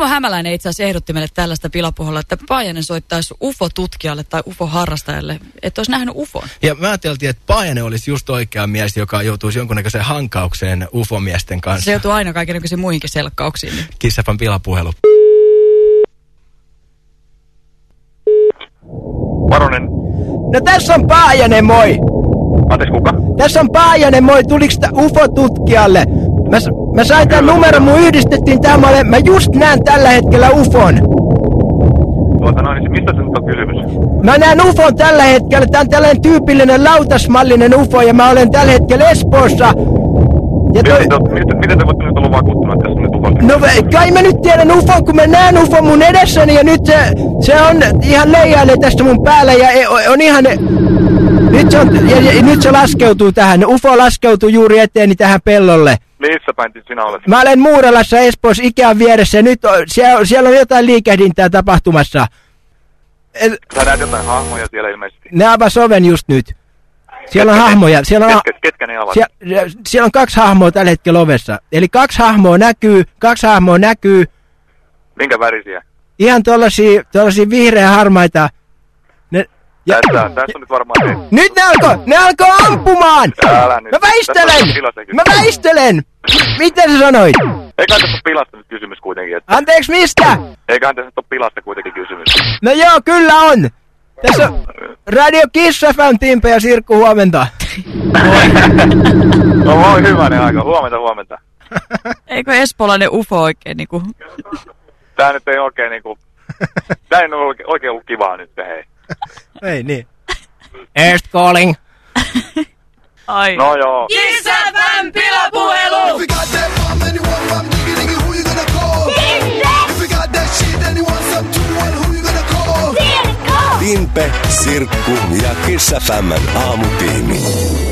Timo Hämäläinen itse asiassa ehdotti meille tällaista pilapuhalla, että Paajanen soittaisi UFO-tutkijalle tai UFO-harrastajalle, että olisi nähnyt UFOn. Ja mä ajattelin, että Paajanen olisi just oikea mies, joka joutuisi jonkunnäköiseen hankaukseen UFO-miesten kanssa. Se joutuu aina kaikenlaisiin muihinkin selkkauksiin. Niin. Kissafan pilapuhelu. Varonen, No tässä on Paajanen, moi! anteeksi kuka? Tässä on Paajanen, moi! Tuliks tää UFO-tutkijalle? Mä, mä sain tän numeron, mun yhdistettiin tää, mä, just näen tällä hetkellä UFOn. Tuota noin, niin mistä se nyt on kysymys? Mä näen UFOn tällä hetkellä, tää on tällainen tyypillinen lautasmallinen UFO ja mä olen tällä hetkellä Espoossa. Ja toi, Miten, te, miten, miten te voitte nyt olla vakuuttunut, että tässä on nyt ufon no kai mä nyt tiedän UFOn, kun mä näen UFOn mun edessäni ja nyt se, se on ihan leijailee tästä mun päällä ja e- on ihan... Nyt se, on, ja, ja, nyt se laskeutuu tähän. UFO laskeutuu juuri eteeni tähän pellolle. Missä päin sinä olet? Mä olen Muuralassa Espoossa Ikean vieressä ja nyt on, siellä, siellä on jotain liikehdintää tapahtumassa. Et, Sä näet jotain hahmoja siellä ilmeisesti. ne avas oven just nyt. Siellä on Ketkä ne- hahmoja. Siellä on, Ketkä, ketkä ne ovat? siellä, siellä on kaksi hahmoa tällä hetkellä ovessa. Eli kaksi hahmoa näkyy, kaksi hahmoa näkyy. Minkä värisiä? Ihan tuollaisia vihreä harmaita. Ja, Tässä, tässä on nyt varmaan se. nyt ne alkoi, ne alkoi ampumaan! Älä nyt. Mä väistelen! Mä väistelen! Miten sä sanoit? Eiköhän tässä ole pilasta nyt kysymys kuitenkin. Että... Anteeksi mistä? Eiköhän tässä nyt ole pilasta kuitenkin kysymys. No joo, kyllä on. Tässä on Radio Kiss FM, Timpe ja Sirkku, huomenta. no voi hyvänen aika. Huomenta, huomenta. Eikö espoolainen UFO oikein niinku... Tää nyt ei oikein niinku... Tää ei ole oikein, oikein ollut kivaa nyt, hei. Ei niin. First calling. Ai. No joo. FM pilapuhelu! If you got that bomb and you want rum, diggy diggy, who you gonna call? If you got that shit and you want some too, well, who you gonna call? Timpe, Sirkku ja Kiss FMn aamutiimi.